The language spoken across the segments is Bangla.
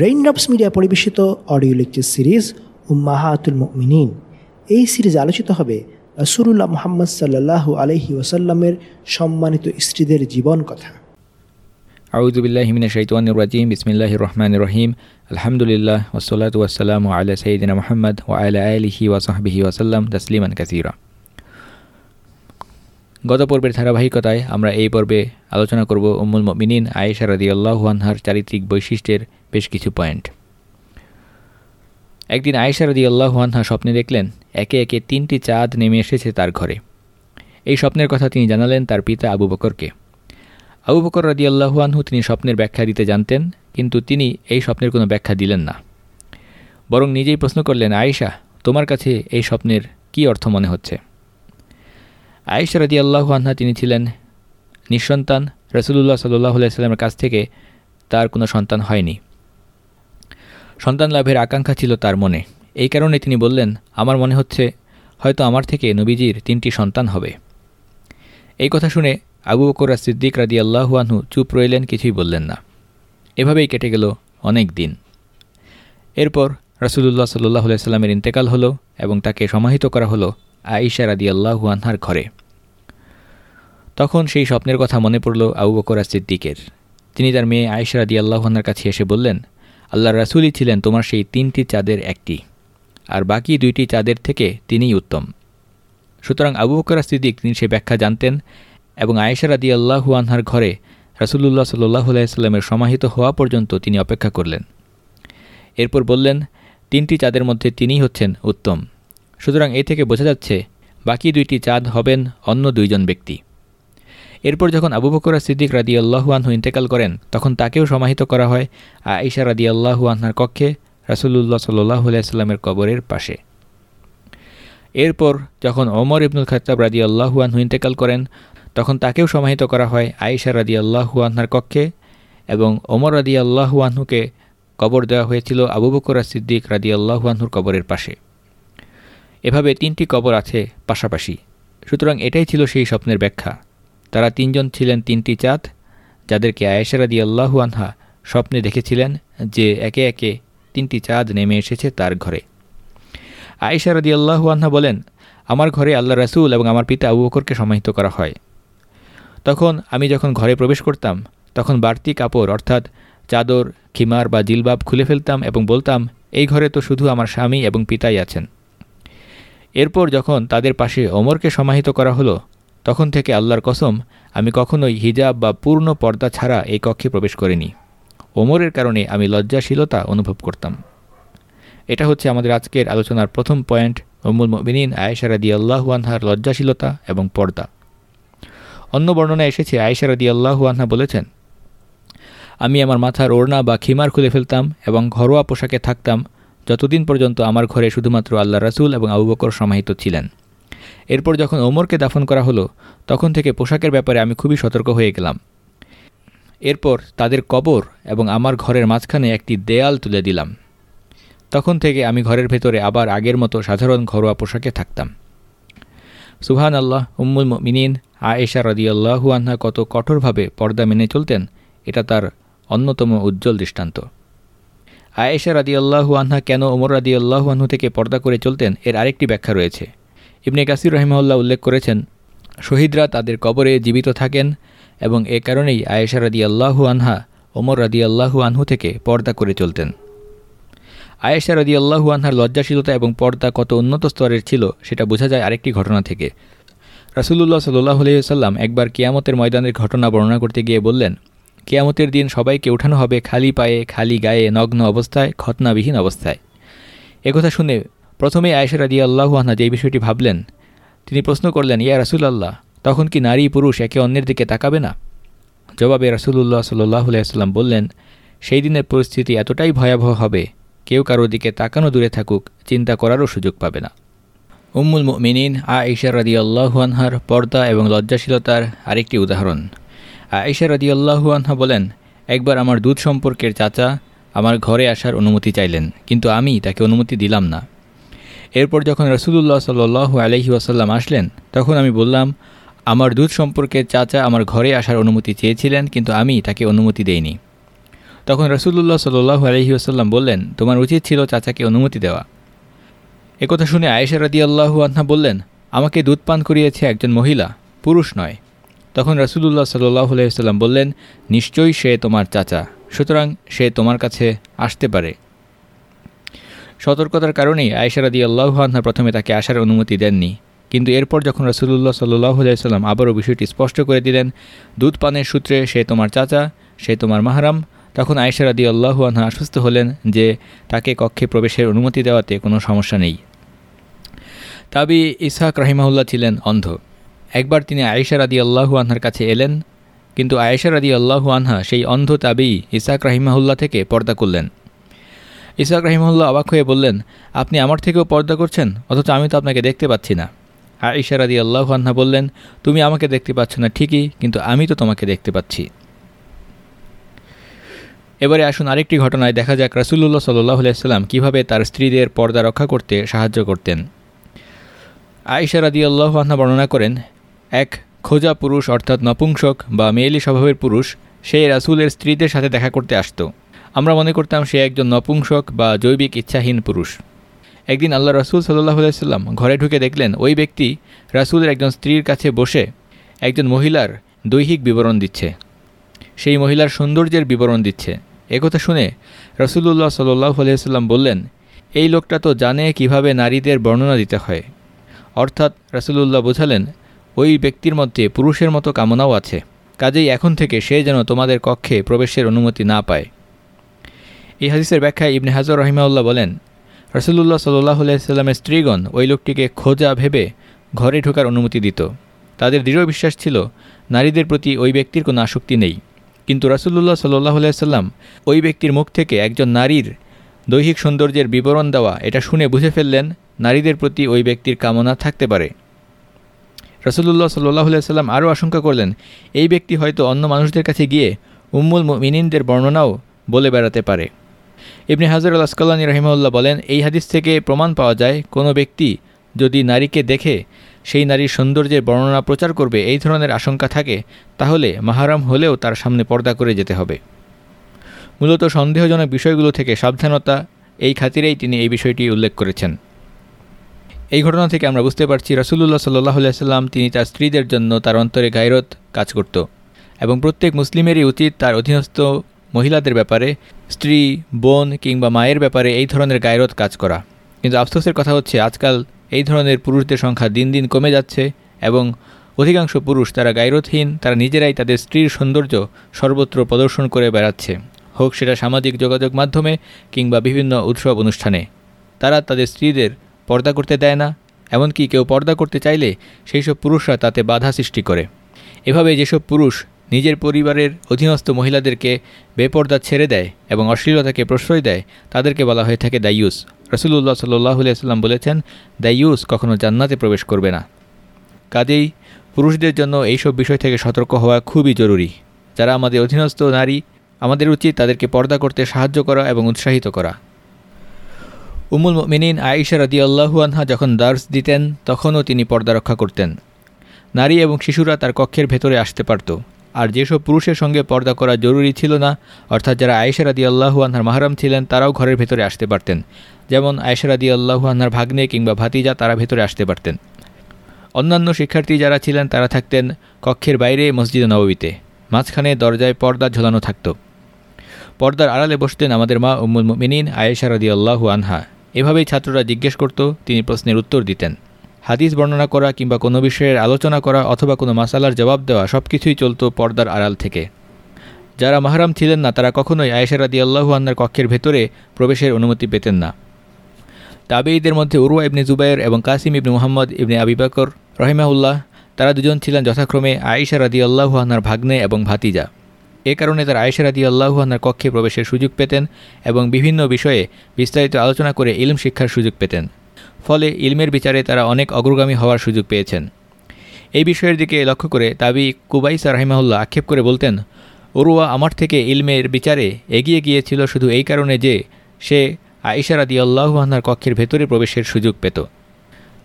রেইনড্রপস মিডিয়া পরিবেশিত অডিও লেকচার সিরিজ উম্মাহাতুল মিনীন এই সিরিজ আলোচিত হবে রসুল্লাহ মোহাম্মদ সাল্লাহ আলহি ওসাল্লামের সম্মানিত স্ত্রীদের জীবন কথা। আউজুবিল্লাহিমিন শৈতানির রাজিম বিসমিল্লাহ রহমান রহিম। আলহামদুলিল্লাহ ওসলাত ওয়াসালাম আলা সঈদিনা মোহাম্মদ ও আলা আলহি ওয়াসাহবিহি ওয়াসাল্লাম তসলিমান কাসিরা। গত পর্বের ধারাবাহিকতায় আমরা এই পর্বে আলোচনা করব উম্মুল মিনিন আয়েশা রাদি আল্লাহুয়ানহার চারিত্রিক বৈশিষ্ট্যের বেশ কিছু পয়েন্ট। একদিন আয়েশা রাদি আল্লাহুয়ানহা স্বপ্নে দেখলেন, একে একে তিনটি চাঁদ নেমে এসেছে তার ঘরে। এই স্বপ্নের কথা তিনি জানালেন তার পিতা আবু বকরকে। আবু বকর রাদি আল্লাহুয়ানহু তিনি স্বপ্নের ব্যাখ্যা দিতে জানতেন, কিন্তু তিনি এই স্বপ্নের কোনো ব্যাখ্যা দিলেন না। বরং নিজেই প্রশ্ন করলেন, আয়েশা, তোমার কাছে এই স্বপ্নের কি অর্থ মনে হচ্ছে? আয়েশা রাদি আল্লাহু আনহা তিনি ছিলেন নিঃসন্তান। রসুল্লাহ সাল্লাহ আলাইস্লামের কাছ থেকে তার কোনো সন্তান হয়নি। সন্তান লাভের আকাঙ্ক্ষা ছিল তার মনে। এই কারণে তিনি বললেন, আমার মনে হচ্ছে হয়তো আমার থেকে নবীজির তিনটি সন্তান হবে। এই কথা শুনে আবু বকর সিদ্দিক রাদি আল্লাহুয়ানহু চুপ রইলেন, কিছুই বললেন না। এভাবেই কেটে গেল অনেক দিন। এরপর রসুল্লাহ সাল্লাহ সাল্লামের ইন্তেকাল হলো এবং তাকে সমাহিত করা হলো আইসা রাদি আল্লাহু আনহার ঘরে। তখন সেই স্বপ্নের কথা মনে পড়ল আবু বকরা সিদ্দিকের তিনি তার মেয়ে আয়েশা রাদি আল্লাহার কাছে এসে বললেন আল্লাহ রাসুলই ছিলেন তোমার সেই তিনটি চাঁদের একটি, আর বাকি দুইটি চাঁদের থেকে তিনিই উত্তম। সুতরাং আবু বকরা সিদ্দিক তিনি সে ব্যাখ্যা জানতেন এবং আয়েশা রাদি আল্লাহু আনহার ঘরে রাসুলুল্লাহ সাল্লাহ আলাইস্লামের সমাহিত হওয়া পর্যন্ত তিনি অপেক্ষা করলেন। এরপর বললেন, তিনটি চাঁদের মধ্যে তিনিই হচ্ছেন উত্তম। সুতরাং এ থেকে বোঝা যাচ্ছে, বাকি দুইটি চাঁদ হবেন অন্য দুইজন ব্যক্তি। এরপর যখন আবু বকর সিদ্দিক রাদি আল্লাহুয়ানহু ইন্তেকাল করেন, তখন তাকেও সমাহিত করা হয় আইসা রাদি আল্লাহু আনহার কক্ষে রাসুল্লাহ সাল্লাহ আলাইস্লামের কবরের পাশে। এরপর যখন ওমর ইবনুল খতাব রাদি আল্লাহুয়ানহু ইন্তেকাল করেন, তখন তাকেও সমাহিত করা হয় আইসা রাদি আল্লাহু আনহার কক্ষে এবং ওমর রাদি আল্লাহুয়ানহুকে কবর দেওয়া হয়েছিল আবু বকর সিদ্দিক রাদি আল্লাহুয়ানহুর কবরের পাশে। এভাবে তিনটি কবর আছে পাশাপাশি। সুতরাং এটাই ছিল সেই স্বপ্নের ব্যাখ্যা। তারা তিনজন ছিলেন তিনটি চাঁদ যাদেরকে আয়েশারাদি আল্লাহু আনহা স্বপ্নে দেখেছিলেন যে একে একে তিনটি চাঁদ নেমে এসেছে তার ঘরে। আয়েশারাদি আল্লাহু আনহা বলেন, আমার ঘরে আল্লাহ রাসুল এবং আমার পিতা আবু বকরকে সমাহিত করা হয়। তখন আমি যখন ঘরে প্রবেশ করতাম, তখন বাড়তি কাপড় অর্থাৎ চাদর, খিমার বা জিলবাব খুলে ফেলতাম এবং বলতাম, এই ঘরে তো শুধু আমার স্বামী এবং পিতাই আছেন। এরপর যখন তাদের পাশে ওমরকে সমাহিত করা হলো তখন থেকে আল্লাহর কসম, আমি কখনোই হিজাব বা পূর্ণ পর্দা ছাড়া এই কক্ষে প্রবেশ করিনি। ওমরের কারণে আমি লজ্জাশীলতা অনুভব করতাম। এটা হচ্ছে আমাদের আজকের আলোচনার প্রথম পয়েন্ট, উম্মুল মবিনিন আয়েশারাদি আল্লাহু আনহার লজ্জাশীলতা এবং পর্দা। অন্য বর্ণনা এসেছে আয়েশারাদি আল্লাহু আনহা বলেছেন, আমি আমার মাথার ওড়না বা খিমার খুলে ফেলতাম এবং ঘরোয়া পোশাকে থাকতাম, যতদিন পর্যন্ত আমার ঘরে শুধুমাত্র আল্লাহ রাসুল এবং আবু বকর সমাহিত ছিলেন। এরপর যখন ওমরকে দাফন করা হলো, তখন থেকে পোশাকের ব্যাপারে আমি খুবই সতর্ক হয়ে গেলাম। এরপর তাদের কবর এবং আমার ঘরের মাঝখানে একটি দেয়াল তুলে দিলাম। তখন থেকে আমি ঘরের ভেতরে আবার আগের মতো সাধারণ ঘরোয়া পোশাকে থাকতাম। সুহান আল্লাহ উম্মুল মিনিন আয়েশা রদিয়াল্লাহু আহ্না কত কঠোরভাবে পর্দা মেনে চলতেন, এটা তার অন্যতম উজ্জ্বল দৃষ্টান্ত। আয়েশা রাদি আল্লাহু আনহা কেন ওমর রাদি আল্লাহু আনহু থেকে পর্দা করে চলতেন, এর আরেকটি ব্যাখ্যা রয়েছে। ইবনে কাসির রহিমউল্লাহ উল্লেখ করেছেন, শহীদরা তাদের কবরে জীবিত থাকেন এবং এ কারণেই আয়েশা রাদি আল্লাহু আনহা, ওমর রাদি আল্লাহু আনহু থেকে পর্দা করে চলতেন। আয়েশা রাদি আল্লাহু আনহার লজ্জাশীলতা এবং পর্দা কত উন্নত স্তরের ছিল সেটা বোঝা যায় আরেকটি ঘটনা থেকে। রাসুলুল্লাহ সাল্লাহ আলহিহাল্লাম একবার কিয়ামতের ময়দানের ঘটনা বর্ণনা করতে গিয়ে বললেন, কেয়ামতের দিন সবাইকে উঠানো হবে খালি পায়ে, খালি গায়ে নগ্ন অবস্থায়, খতনাবিহীন অবস্থায়। একথা শুনে প্রথমে আয়েশা রাজি আল্লাহু আহনা যেই বিষয়টি ভাবলেন, তিনি প্রশ্ন করলেন, ইয়া রাসুলাল্লাহ, তখন কি নারী পুরুষ একে অন্যের দিকে তাকাবে না? জবাবে রাসুলুল্লাহ সাল্লাহ আলাইসাল্লাম বললেন, সেই দিনের পরিস্থিতি এতটাই ভয়াবহ হবে, কেউ কারও দিকে তাকানো দূরে থাকুক, চিন্তা করারও সুযোগ পাবে না। উম্মুল মিনিন আ ইশার রাদি আল্লাহু আনহার পর্দা এবং লজ্জাশীলতার আরেকটি উদাহরণ। আয়েশা রাদি আল্লাহু আনহা বলেন, একবার আমার দুধ সম্পর্কের চাচা আমার ঘরে আসার অনুমতি চাইলেন, কিন্তু আমি তাকে অনুমতি দিলাম না। এরপর যখন রসুলুল্লাহ সাল্লু আলহি আসাল্লাম আসলেন, তখন আমি বললাম, আমার দুধ সম্পর্কে চাচা আমার ঘরে আসার অনুমতি চেয়েছিলেন, কিন্তু আমি তাকে অনুমতি দেইনি। তখন রসুল্লাহ সাল্লু আলহি আসাল্লাম বললেন, তোমার উচিত ছিল চাচাকে অনুমতি দেওয়া। একথা শুনে আয়েশা রাদি আল্লাহু আহ্না বললেন, আমাকে দুধ পান করিয়েছে একজন মহিলা, পুরুষ নয়। তখন রসুল্লাহ সাল্লাহ আলাইসাল্লাম বললেন, নিশ্চয়ই সে তোমার চাচা, সুতরাং সে তোমার কাছে আসতে পারে। সতর্কতার কারণেই আল্লাহু আহ্না প্রথমে তাকে আসার অনুমতি দেননি। কিন্তু এরপর যখন রসুল্লাহ সাল্লাহ আলাইসাল্লাম আবারও বিষয়টি স্পষ্ট করে দিলেন, দুধ পানের সূত্রে সে তোমার চাচা, সে তোমার মাহারাম, তখন আয়েশা রাদি আল্লাহু আনহা আশ্বস্ত হলেন যে তাকে কক্ষে প্রবেশের অনুমতি দেওয়াতে কোনো সমস্যা নেই। তাবি ইসহাক রাহিমাহুল্লাহ ছিলেন অন্ধ। একবার তিনি আয়েশা রাদি আল্লাহু কাছে এলেন, কিন্তু আয়েশা রাদি আল্লাহু আনহা সেই অন্ধ তাবি ইসাক রাহিমাহুল্লাহ থেকে পর্দা করলেন। ইসাক রাহিমাহুল্লাহ অবাক হয়ে বললেন, আপনি আমার থেকেও পর্দা করছেন? অথচ আমি তো আপনাকে দেখতে পাচ্ছি না। আয়েশা রাদি আল্লাহ আনহা বললেন, তুমি আমাকে দেখতে পাচ্ছ না ঠিকই, কিন্তু আমি তো তোমাকে দেখতে পাচ্ছি। এবারে আসুন আরেকটি ঘটনায় দেখা যাক রাসুল্লাহ সাল্লাহ কীভাবে তার স্ত্রীদের পর্দা রক্ষা করতে সাহায্য করতেন। আয়েশা আল্লাহ আহ্না বর্ণনা করেন, এক খোঁজা পুরুষ অর্থাৎ নপুংসক বা মেয়েলি স্বভাবের পুরুষ, সেই রাসুলের স্ত্রীদের সাথে দেখা করতে আসত। আমরা মনে করতাম সে একজন নপুংসক বা জৈবিক ইচ্ছাহীন পুরুষ। একদিন আল্লাহ রসুল সাল্লাহ আলাইসাল্লাম ঘরে ঢুকে দেখলেন ওই ব্যক্তি রাসুলের একজন স্ত্রীর কাছে বসে একজন মহিলার দৈহিক বিবরণ দিচ্ছে। সেই মহিলার সৌন্দর্যের বিবরণ দিচ্ছে। একথা শুনে রসুল্লাহ সাল্লাহ আলিয়াল্লাম বললেন, এই লোকটা তো জানে কীভাবে নারীদের বর্ণনা দিতে হয়। অর্থাৎ রসুল্লাহ বোঝালেন, ওই ব্যক্তির মধ্যে পুরুষের মতো কামনাও আছে। কাজেই এখন থেকে সে যেন তোমাদের কক্ষে প্রবেশের অনুমতি না পায়। এই হাদিসের ব্যাখ্যায় ইবনে হাজর রহিমাউল্লাহ বলেন রসুল্লাহ সাল্লাহ আলাইস্লামের স্ত্রীগণ ওই লোকটিকে খোঁজা ভেবে ঘরে ঢোকার অনুমতি দিত। তাদের দৃঢ় বিশ্বাস ছিল, নারীদের প্রতি ওই ব্যক্তির কোনো আসক্তি নেই। কিন্তু রাসুল্লাহ সাল্লাহ সাল্লাম ওই ব্যক্তির মুখ থেকে একজন নারীর দৈহিক সৌন্দর্যের বিবরণ দেওয়া, এটা শুনে বুঝে ফেললেন নারীদের প্রতি ওই ব্যক্তির কামনা থাকতে পারে। রসুল্লাহ সাল্লাহ সাল্লাম আরও আশঙ্কা করলেন, এই ব্যক্তি হয়তো অন্য মানুষদের কাছে গিয়ে উম্মুল মিনিনদের বর্ণনাও বলে বেড়াতে পারে। ইবনে হাজর আল আসকাল্লানী রহিমউল্লাহ বলেন, এই হাদিস থেকে প্রমাণ পাওয়া যায়, কোনো ব্যক্তি যদি নারীকে দেখে সেই নারীর সৌন্দর্যের বর্ণনা প্রচার করবে, এই ধরনের আশঙ্কা থাকে, তাহলে মাহারাম হলেও তার সামনে পর্দা করে যেতে হবে। মূলত সন্দেহজনক বিষয়গুলো থেকে সাবধানতা, এই খাতিরেই তিনি এই বিষয়টি উল্লেখ করেছেন। এই ঘটনা থেকে আমরা বুঝতে পারছি রসুল্লাহ সাল্লাহ সাল্লাম তিনি তার স্ত্রীদের জন্য তার অন্তরে গায়রত কাজ করত এবং প্রত্যেক মুসলিমেরই উচিত তার অধীনস্থ মহিলাদের ব্যাপারে, স্ত্রী, বোন কিংবা মায়ের ব্যাপারে এই ধরনের গায়রত কাজ করা। কিন্তু আফসোসের কথা হচ্ছে, আজকাল এই ধরনের পুরুষদের সংখ্যা দিন দিন কমে যাচ্ছে এবং অধিকাংশ পুরুষ তারা গাইরতহীন তারা নিজেরাই তাদের স্ত্রীর সৌন্দর্য সর্বত্র প্রদর্শন করে বেড়াচ্ছে। হোক সেটা সামাজিক যোগাযোগ মাধ্যমে কিংবা বিভিন্ন উৎসব অনুষ্ঠানে। তারা তাদের স্ত্রীদের পর্দা করতে দেয় না, এমনকি কেউ পর্দা করতে চাইলে সেই সব পুরুষরা তাতে বাধা সৃষ্টি করে। এভাবে যেসব পুরুষ নিজের পরিবারের অধীনস্থ মহিলাদেরকে বেপর্দা ছেড়ে দেয় এবং অশ্লীলতাকে প্রশ্রয় দেয়, তাদেরকে বলা হয়ে থাকে দাইয়ুস রসুল্লাহ সাল্লাহ সাল্লাম বলেছেন দাইয়ুস কখনও জান্নাতে প্রবেশ করবে না। কাজেই পুরুষদের জন্য এইসব বিষয় থেকে সতর্ক হওয়া খুবই জরুরি। যারা আমাদের অধীনস্থ নারী, আমাদের উচিত তাদেরকে পর্দা করতে সাহায্য করা এবং উৎসাহিত করা। উমুল মিনিন আয়েশা রাদি আনহা যখন দার্স দিতেন, তখনও তিনি পর্দা রক্ষা করতেন। নারী এবং শিশুরা তার কক্ষের ভেতরে আসতে পারত। আর যেসব পুরুষের সঙ্গে পর্দা করা জরুরি ছিল না, অর্থাৎ যারা আয়েশা রাদি আল্লাহু আনহার মাহারাম ছিলেন, তারাও ঘরের ভেতরে আসতে পারতেন। যেমন আয়েশা রাদি আল্লাহু আনহার ভাগ্নে কিংবা ভাতিজা, তারা ভেতরে আসতে পারতেন। অন্যান্য শিক্ষার্থী যারা ছিলেন, তারা থাকতেন কক্ষের বাইরে মসজিদে নববীতে। মাঝখানে দরজায় পর্দা ঝোলানো থাকত। পর্দার আড়ালে বসতেন আমাদের মা উম্মুল মিনিন আয়েশা রাদি আল্লাহু আনহা। এভাবেই ছাত্ররা জিজ্ঞেস করত, তিনি প্রশ্নের উত্তর দিতেন। হাদিস বর্ণনা করা কিংবা কোনো বিষয়ের আলোচনা করা অথবা কোনো মাসালার জবাব দেওয়া সব কিছুই চলত পর্দার আড়াল থেকে। যারা মাহারাম ছিলেন না, তারা কখনোই আয়েশারাদি আল্লাহু আন্নার কক্ষের ভেতরে প্রবেশের অনুমতি পেতেন না। তাবেঈদের মধ্যে উরুয়া ইবনে জুবাইর এবং কাসিম ইবনে মোহাম্মদ ইবনে আবিবাকর রহিমাউল্লাহ তারা দুজন ছিলেন যথাক্রমে আয়েশা রাদি আল্লাহু আন্নার ভাগ্নে এবং ভাতিজা। এ কারণে তারা আয়েশা রাদি আল্লাহু আন্নার কক্ষে প্রবেশের সুযোগ পেতেন এবং বিভিন্ন বিষয়ে বিস্তারিত আলোচনা করে ইলম শিক্ষার সুযোগ পেতেন। ফলে ইলমের বিচারে তারা অনেক অগ্রগামী হওয়ার সুযোগ পেয়েছেন। এই বিষয়ের দিকে লক্ষ্য করে তাবি কুবাইসা রাহিমাহুল্লাহ আক্ষেপ করে বলতেন ওরুয়া আমার থেকে ইলমের বিচারে এগিয়ে গিয়েছিল শুধু এই কারণে যে সে আইসারাদি আল্লাহুহান্নার কক্ষের ভেতরে প্রবেশের সুযোগ পেত।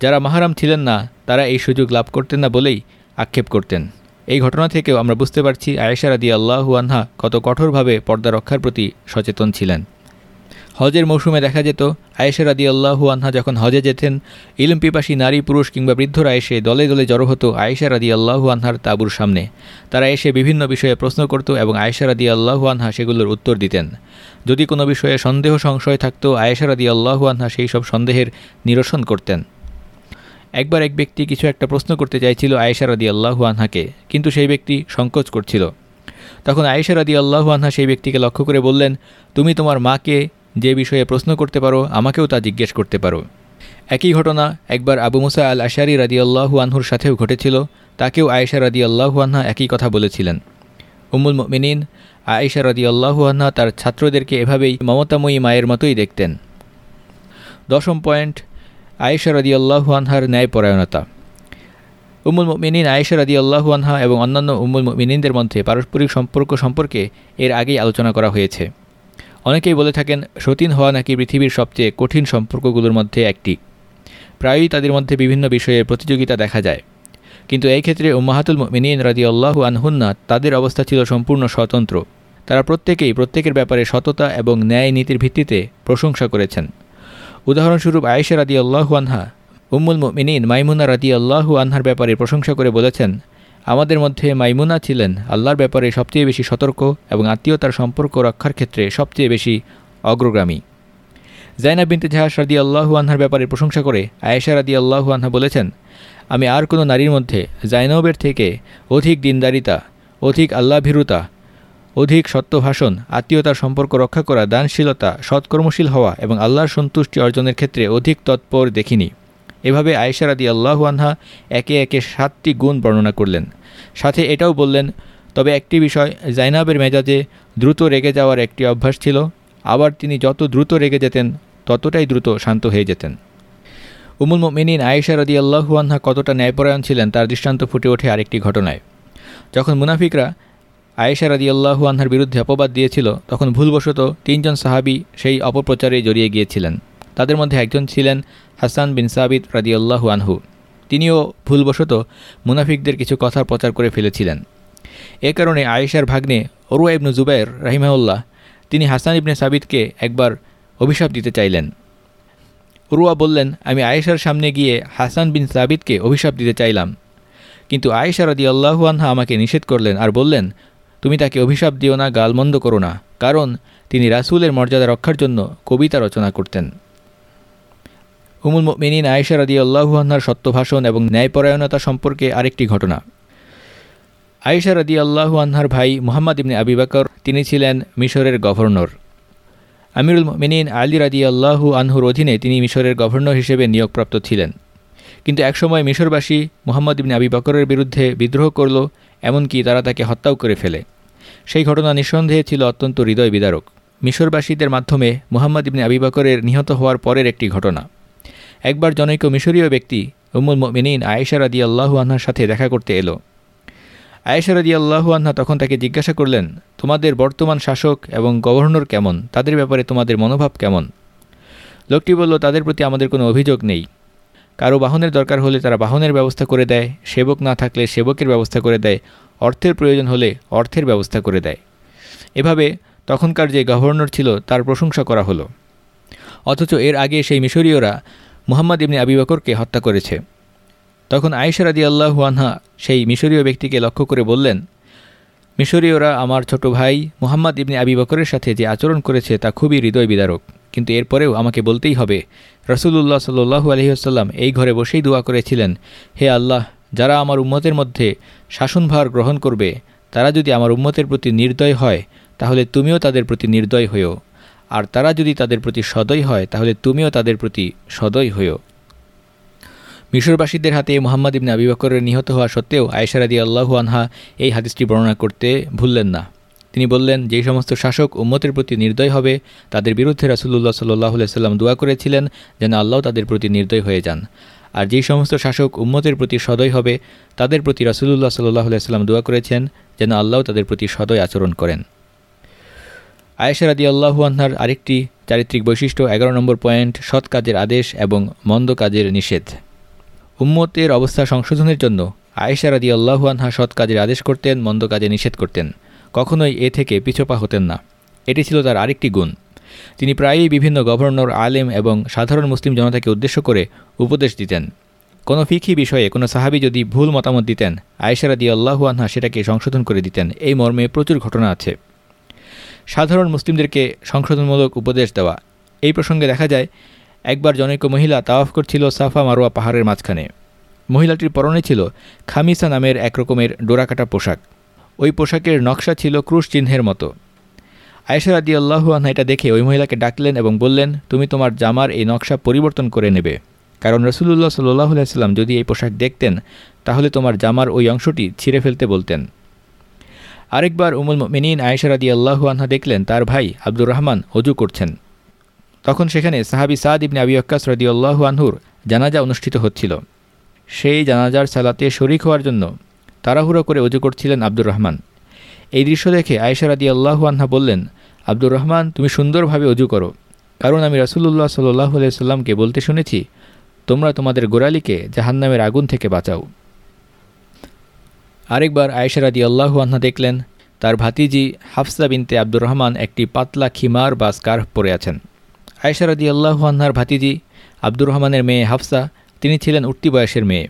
যারা মাহারাম ছিলেন না, তারা এই সুযোগ লাভ করতেন না বলেই আক্ষেপ করতেন। এই ঘটনা থেকেও আমরা বুঝতে পারছি আয়েশা রাদি আল্লাহু আনহা কত কঠোরভাবে পর্দা রক্ষার প্রতি সচেতন ছিলেন। হজের মৌসুমে দেখা যেত, আয়েশা রাদি আল্লাহু আনহা যখন হজে যেতেন, ইলম পিপাসী নারী, পুরুষ কিংবা বৃদ্ধরা এসে দলে দলে জড়ো হতো আয়েশা রাদি আল্লাহু আনহার তাঁবুর সামনে। তারা এসে বিভিন্ন বিষয়ে প্রশ্ন করত এবং আয়েশা রাদি আল্লাহু আনহা সেগুলোর উত্তর দিতেন। যদি কোনো বিষয়ে সন্দেহ সংশয় থাকত, আয়েশা রাদি আল্লাহু আনহা সেই সব সন্দেহের নিরসন করতেন। একবার এক ব্যক্তি কিছু একটা প্রশ্ন করতে চাইছিল আয়েশার রাদি আল্লাহু আনহাকে, কিন্তু সেই ব্যক্তি সংকোচ করছিল। তখন আয়েশার রাদি আল্লাহু আনহা সেই ব্যক্তিকে লক্ষ্য করে বললেন, তুমি তোমার মাকে যে বিষয়ে প্রশ্ন করতে পারো, আমাকেও তা জিজ্ঞেস করতে পারো। একই ঘটনা একবার আবু মুসা আল আশারি রাদি আল্লাহু আনহুর সাথেও ঘটেছিল, তাকেও আয়েশা রাদি আল্লাহু আনহা একই কথা বলেছিলেন। উমুল মিনিন আয়েশা রাদি আল্লাহু আনহা তার ছাত্রদেরকে এভাবেই মমতাময়ী মায়ের মতোই দেখতেন। দশম পয়েন্ট, আয়েশা রাদি আল্লাহু আনহার ন্যায়পরায়ণতা। উমুল মিনিন আয়েশা রাদি আল্লাহু আনহা এবং অন্যান্য উমুল মিনিনদের মধ্যে পারস্পরিক সম্পর্ক সম্পর্কে এর আগেই আলোচনা করা হয়েছে। অনেকেই বলে থাকেন, সতীন হওয়া নাকি পৃথিবীর সবচেয়ে কঠিন সম্পর্কগুলোর মধ্যে একটি। প্রায়ই তাদের মধ্যে বিভিন্ন বিষয়ে প্রতিযোগিতা দেখা যায়। কিন্তু এই ক্ষেত্রে উম্মাহাতুল মিনিন রাদি আল্লাহু আনহুন্না তাদের অবস্থা ছিল সম্পূর্ণ স্বতন্ত্র। তারা প্রত্যেকেই প্রত্যেকের ব্যাপারে সততা এবং ন্যায় নীতির ভিত্তিতে প্রশংসা করেছেন। উদাহরণস্বরূপ আয়েশা রাদি আল্লাহু আনহা, উম্মুল মিনিন মাইমুনা রাদি আল্লাহু আনহার ব্যাপারে প্রশংসা করে বলেছেন আমাদের মধ্যে মাইমুনা ছিলেন আল্লাহর ব্যাপারে সবচেয়ে বেশি সতর্ক এবং আত্মীয়তার সম্পর্ক রক্ষার ক্ষেত্রে সবচেয়ে বেশি অগ্রগামী। জাইনাব বিনতে জাহাজ রাদি আল্লাহু আনহার ব্যাপারে প্রশংসা করে আয়েশা রাদি আল্লাহু আনহা বলেছেন, আমি আর কোনো নারীর মধ্যে জাইনবের থেকে অধিক দিনদারিতা, অধিক আল্লাভীরুতা, অধিক সত্যভাষণ আত্মীয়তার সম্পর্ক রক্ষা করা, দানশীলতা, সৎকর্মশীল হওয়া এবং আল্লাহর সন্তুষ্টি অর্জনের ক্ষেত্রে অধিক তৎপর দেখিনি। এভাবে আয়েশা রাদি আল্লাহু আনহা একে একে সাতটি গুণ বর্ণনা করলেন। সাথে এটাও বললেন, তবে একটি বিষয় জাইনাবের মেজাজে দ্রুত রেগে যাওয়ার একটি অভ্যাস ছিল, আবার তিনি যত দ্রুত রেগে যেতেন, ততটাই দ্রুত শান্ত হয়ে যেতেন। উমুল মিনিন আয়েশা আল্লাহু আনহা কতটা ন্যায়পরায়ণ ছিলেন তার দৃষ্টান্ত ফুটে ওঠে আরেকটি ঘটনায়। যখন মুনাফিকরা আয়েশা আল্লাহু আনহার বিরুদ্ধে অপবাদ দিয়েছিল, তখন ভুলবশত তিনজন সাহাবি সেই অপপ্রচারে জড়িয়ে গিয়েছিলেন। তাদের মধ্যে একজন ছিলেন হাসান বিন সাবিদ রাদি আল্লাহু আনহু। তিনিও ভুলবশত মুনাফিকদের কিছু কথার প্রচার করে ফেলেছিলেন। এ কারণে আয়েশার ভাগ্নে অরুয়া ইবনু জুবাইর রাহিমাউল্লাহ তিনি হাসান ইবনে সাবিদকে একবার অভিশাপ দিতে চাইলেন। উরুয়া বললেন, আমি আয়েশার সামনে গিয়ে হাসান বিন সাবিদকে অভিশাপ দিতে চাইলাম। কিন্তু আয়েশা রাদি আল্লাহু আনহা আমাকে নিষেধ করলেন আর বললেন, তুমি তাকে অভিশাপ দিও না, গালমন্দ করো না। কারণ তিনি রাসুলের মর্যাদা রক্ষার জন্য কবিতা রচনা করতেন। উমুল মিনিন আয়েশা রাদি আল্লাহু আনহার সত্যভাষণ এবং ন্যায়পরায়ণতা সম্পর্কে আরেকটি ঘটনা। আয়েশা রাদি আল্লাহু আনহার ভাই মোহাম্মদ ইবনে আবিবাকর তিনি ছিলেন মিশরের গভর্নর। আমিরুল মিনিন আলী রাদি আল্লাহু আনহুর অধীনে তিনি মিশরের গভর্নর হিসেবে নিয়োগপ্রাপ্ত ছিলেন। কিন্তু একসময় মিশরবাসী মোহাম্মদ ইবনে আবি বকরের বিরুদ্ধে বিদ্রোহ করল, এমনকি তারা তাকে হত্যাও করে ফেলে। সেই ঘটনা নিঃসন্দেহে ছিল অত্যন্ত হৃদয় বিদারক। মিশরবাসীদের মাধ্যমে মোহাম্মদ ইবনে আবি বকরের নিহত হওয়ার পরের একটি ঘটনা। একবার জনৈক মিশরীয় ব্যক্তি উমুল মিনিন আয়েশা রাদি আল্লাহু আনহার সাথে দেখা করতে এলো। আয়েশা রাদি আল্লাহু আনহা তখন তাকে জিজ্ঞাসা করলেন, তোমাদের বর্তমান শাসক এবং গভর্নর কেমন? তাদের ব্যাপারে তোমাদের মনোভাব কেমন? লোকটি বলল, তাদের প্রতি আমাদের কোনো অভিযোগ নেই। কারও বাহনের দরকার হলে তারা বাহনের ব্যবস্থা করে দেয়, সেবক না থাকলে সেবকের ব্যবস্থা করে দেয়, অর্থের প্রয়োজন হলে অর্থের ব্যবস্থা করে দেয়। এভাবে তখনকার যে গভর্নর ছিল, তার প্রশংসা করা হলো। অথচ এর আগে সেই মিশরীয়রা মুহাম্মদ ইবনে আবি বকরকে হত্যা করেছে। তখন আয়েশা রাদি আল্লাহু আনহা সেই মিশরীয় ব্যক্তিকে লক্ষ্য করে বললেন, মিশরীয়রা আমার ছোট ভাই মুহাম্মদ ইবনে আবি বকরের সাথে যে আচরণ করেছে তা খুবই হৃদয় বিদারক কিন্তু এরপরেও আমাকে বলতেই হবে রসুল্লাহ সাল্লু আলহিহাসাল্লাম এই ঘরে বসেই দোয়া করেছিলেন, হে আল্লাহ, যারা আমার উম্মতের মধ্যে শাসনভার গ্রহণ করবে, তারা যদি আমার উম্মতের প্রতি নির্দয় হয়, তাহলে তুমিও তাদের প্রতি নির্দয় হয়েও। আর তারা যদি তাদের প্রতি সদয় হয়, তাহলে তুমিও তাদের প্রতি সদয় হয়েও মিশরবাসীদের হাতে মোহাম্মদ ইবনে আবি বকরের নিহত হওয়া সত্ত্বেও আয়সারাদি আল্লাহু আনহা এই হাদিসটি বর্ণনা করতে ভুললেন না। তিনি বললেন, যেই সমস্ত শাসক উম্মতের প্রতি নির্দয় হবে, তাদের বিরুদ্ধে রাসুল্লাহ সাল্লাহ সাল্লাম দোয়া করেছিলেন, যেন আল্লাহ তাদের প্রতি নির্দয় হয়ে যান। আর যেই সমস্ত শাসক উম্মতের প্রতি সদয় হবে, তাদের প্রতি রাসুল্লাহ সাল্লাহ সাল্লাম দোয়া করেছেন, যেন আল্লাহ তাদের প্রতি সদয় আচরণ করেন। আয়েশার আদি আল্লাহু আনহার আরেকটি চারিত্রিক বৈশিষ্ট্য, এগারো নম্বর পয়েন্ট, সৎ কাজের আদেশ এবং মন্দ কাজের নিষেধ। উম্মতের অবস্থা সংশোধনের জন্য আয়েশা রাদি আল্লাহুয়ানহা সৎ কাজের আদেশ করতেন, মন্দ কাজে নিষেধ করতেন। কখনোই এ থেকে পিছপা হতেন না। এটি ছিল তার আরেকটি গুণ। তিনি প্রায়ই বিভিন্ন গভর্নর, আলেম এবং সাধারণ মুসলিম জনতাকে উদ্দেশ্য করে উপদেশ দিতেন। কোনো ফিকি বিষয়ে কোনো সাহাবি যদি ভুল মতামত দিতেন আয়েশারা দিয়ে আল্লাহু আনহা সেটাকে সংশোধন করে দিতেন। এই মর্মে প্রচুর ঘটনা আছে। সাধারণ মুসলিমদেরকে সংশোধনমূলক উপদেশ দেওয়া। এই প্রসঙ্গে দেখা যায়, একবার জনৈক মহিলা তাওয়াফ করছিল সাফা মারোয়া পাহাড়ের মাঝখানে। মহিলাটির পরনে ছিল খামিসা নামের একরকমের ডোরাকাটা পোশাক। ওই পোশাকের নকশা ছিল ক্রুশ চিহ্নের মতো। আয়েশা রাদি আল্লাহু আনহা এটা দেখে ওই মহিলাকে ডাকলেন এবং বললেন, তুমি তোমার জামার এই নকশা পরিবর্তন করে নেবে। কারণ রসুল্লাহ সাল্লাহ আলাইসাল্লাম যদি এই পোশাক দেখতেন, তাহলে তোমার জামার ওই অংশটি ছিঁড়ে ফেলতে বলতেন। আরেকবার উমুল মিনীন আয়েশা রাদি আল্লাহু আনহা দেখলেন, তার ভাই আব্দুর রহমান অজু করছেন। তখন সেখানে সাহাবি সাদ ইবনে আবি আক্কাস রদি আল্লাহু আনহুর জানাজা অনুষ্ঠিত হচ্ছিল। সেই জানাজার সালাতে শরিক হওয়ার জন্য তাড়াহুড়ো করে অজু করছিলেন আব্দুর রহমান। এই দৃশ্য দেখে আয়েশা রাদি আল্লাহু আনহা বললেন, আব্দুর রহমান, তুমি সুন্দরভাবে অজু করো। কারণ আমি রাসুল্লাহ সাল্লাহ সাল্লামকে বলতে শুনেছি, তোমরা তোমাদের গোড়ালিকে জাহান্নামের আগুন থেকে বাঁচাও। আরেকবার আয়েশা রাদি আল্লাহু আনহা দেখলেন, তার ভাতিজি হাফসা বিনতে আব্দুর রহমান একটি পাতলা খিমার বা স্কার্ফ পরে আছেন। আয়েশা রাদি আল্লাহু আনহার ভাতিজি আব্দুর রহমানের মেয়ে হাফসা, তিনি ছিলেন উঠতি বয়সের মেয়ে।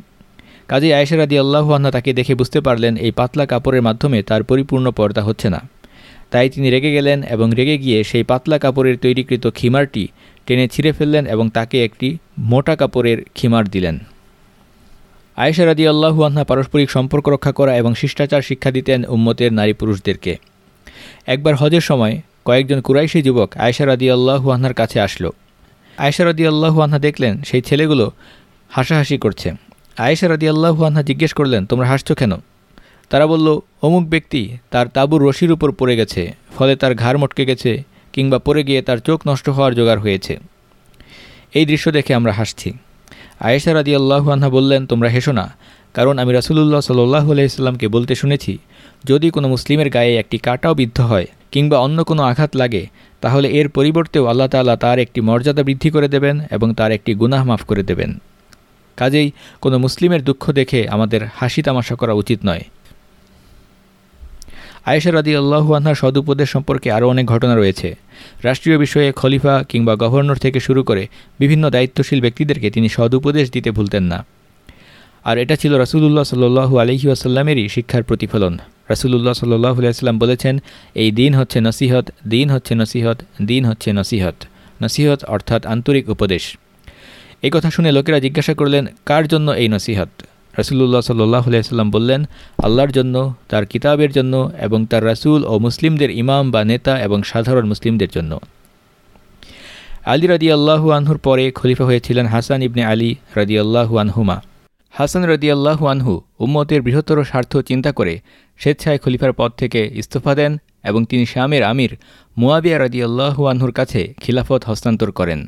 কাজী আয়েশা রাদি আল্লাহু আনহা তাকে দেখে বুঝতে পারলেন, এই পাতলা কাপড়ের মাধ্যমে তার পরিপূর্ণ পর্দা হচ্ছে না। তাই তিনি রেগে গেলেন এবং রেগে গিয়ে সেই পাতলা কাপড়ের তৈরিকৃত খিমারটি টেনে ছিঁড়ে ফেললেন এবং তাকে একটি মোটা কাপড়ের খিমার দিলেন। আয়েশা রাদি আল্লাহু পারস্পরিক সম্পর্ক রক্ষা করা এবং শিষ্টাচার শিক্ষা দিতেন উম্মতের নারী পুরুষদেরকে। একবার হজের সময় কয়েকজন কুরাইশি যুবক আয়েশা রাদি আল্লাহু আহ্নার কাছে আসলো। আয়েশা রাদি আল্লাহু দেখলেন সেই ছেলেগুলো হাসাহাসি করছে। আয়েশা রাদি আল্লাহু জিজ্ঞেস করলেন, তোমরা হাসছো কেন? তারা বলল, অমুক ব্যক্তি তার তাঁবুর রশির উপর পড়ে গেছে, ফলে তার ঘাড় মটকে গেছে কিংবা পড়ে গিয়ে তার চোখ নষ্ট হওয়ার জোগাড় হয়েছে। এই দৃশ্য দেখে আমরা হাসছি। আয়েশা রাদি আল্লাহুয়ানহা বললেন, তোমরা হেসো না, কারণ আমি রাসুলুল্লাহ সাল্লাহ আলাইস্লামকে বলতে শুনেছি, যদি কোনো মুসলিমের গায়ে একটি কাটাও বিদ্ধ হয় কিংবা অন্য কোনো আঘাত লাগে, তাহলে এর পরিবর্তেও আল্লাহ তালা তার একটি মর্যাদা বৃদ্ধি করে দেবেন এবং তার একটি গুনাহ মাফ করে দেবেন। কাজেই কোনো মুসলিমের দুঃখ দেখে আমাদের হাসি তামাশা করা উচিত নয়। আয়েশা রাদি আল্লাহু আনহার সদুপদেশ সম্পর্কে আরও অনেক ঘটনা রয়েছে। রাষ্ট্রীয় বিষয়ে খলিফা কিংবা গভর্নর থেকে শুরু করে বিভিন্ন দায়িত্বশীল ব্যক্তিদেরকে তিনি সদুপদেশ দিতে ভুলতেন না। আর এটা ছিল রাসুলুল্লাহ সাল্লু আলহি আসাল্লামেরই শিক্ষার প্রতিফলন। রাসুলুল্লাহ সাল্লাহ আলাইসাল্লাম বলেছেন, এই দিন হচ্ছে নসিহত, দিন হচ্ছে নসিহত, দিন হচ্ছে নসিহত। নসিহত অর্থাৎ আন্তরিক উপদেশ। এই কথা শুনে লোকেরা জিজ্ঞাসা করলেন, কার জন্য এই নসিহত? রসুল্লাহ সাল্লাহ সাল্লাম বললেন, আল্লাহর জন্য, তার কিতাবের জন্য এবং তার রাসুল ও মুসলিমদের ইমাম বা নেতা এবং সাধারণ মুসলিমদের জন্য। আলী রাদি আল্লাহু আনহুর পরে খলিফা হয়েছিলেন হাসান ইবনে আলী রাদি আল্লাহু আনহুমা। হাসান রদি আল্লাহু আনহু উম্মতের বৃহত্তর স্বার্থ চিন্তা করে স্বেচ্ছায় খলিফার পদ থেকে ইস্তফা দেন এবং তিনি শামের আমির মুয়াবিয়া রাদি আল্লাহু আনহুর কাছে খিলাফত হস্তান্তর করেন।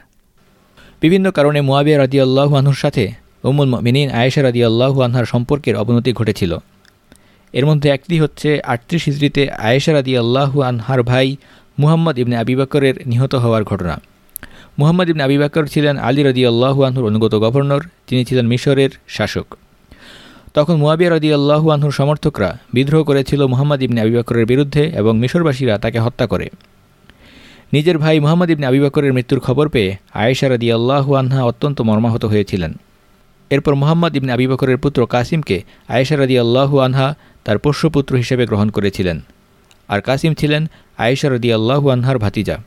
বিভিন্ন কারণে মুয়াবিয়া রাদি আল্লাহু আনহুর সাথে উমুল মিনীন আয়েশা রাদি আল্লাহু আনহার সম্পর্কের অবনতি ঘটেছিল। এর মধ্যে একটি হচ্ছে আটত্রিশ হিজড়িতে আয়েশা রাদি আল্লাহু আনহার ভাই মুহাম্মদ ইবনে আবিবাকরের নিহত হওয়ার ঘটনা। মুহাম্মদ ইবনে আবিবাকর ছিলেন আলী রদি আল্লাহু আনহুর অনুগত গভর্নর, তিনি ছিলেন মিশরের শাসক। তখন মুয়াবিয়া রদি আল্লাহু আনহুর সমর্থকরা বিদ্রোহ করেছিল মুহাম্মদ ইবনে আবিবাকরের বিরুদ্ধে এবং মিশরবাসীরা তাকে হত্যা করে। নিজের ভাই মুহাম্মদ ইবনে আবিবাকরের মৃত্যুর খবর পেয়ে আয়েশা রদি আল্লাহু আনহা অত্যন্ত মর্মাহত হয়েছিলেন। এরপর মোহাম্মদ ইবনে আবি বকরের পুত্র কাসিমকে আয়েশা রাদি আল্লাহু আনহা তার পোষ্যপুত্র হিসেবে গ্রহণ করেছিলেন। আর কাসিম ছিলেন আয়েশা রদি আল্লাহু আনহার ভাতিজা।